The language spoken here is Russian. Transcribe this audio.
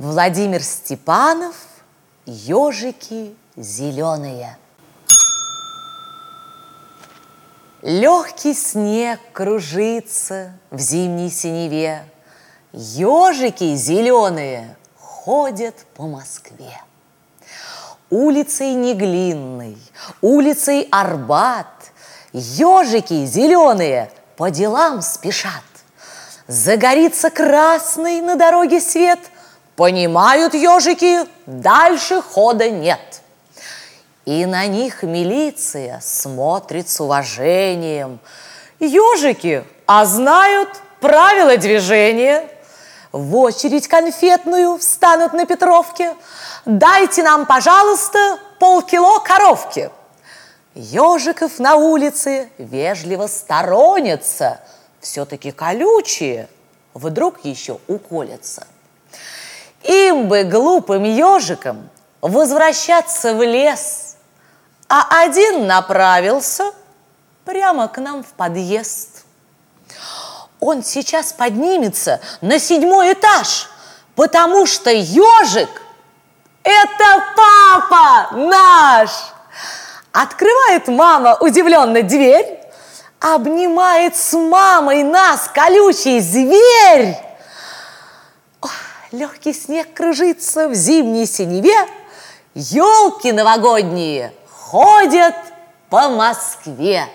Владимир Степанов «Ежики зеленые». Легкий снег кружится в зимней синеве, Ежики зеленые ходят по Москве. Улицей Неглинной, улицей Арбат Ежики зеленые по делам спешат. Загорится красный на дороге свет, Понимают ежики, дальше хода нет. И на них милиция смотрит с уважением. Ежики, а знают правила движения. В очередь конфетную встанут на Петровке. Дайте нам, пожалуйста, полкило коровки. Ежиков на улице вежливо сторонятся. Все-таки колючие, вдруг еще уколятся. Им бы, глупым ежикам, возвращаться в лес, а один направился прямо к нам в подъезд. Он сейчас поднимется на седьмой этаж, потому что ежик – это папа наш. Открывает мама удивленно дверь, обнимает с мамой нас колючий зверь. Легкий снег кружится в зимней синеве, Елки новогодние ходят по Москве.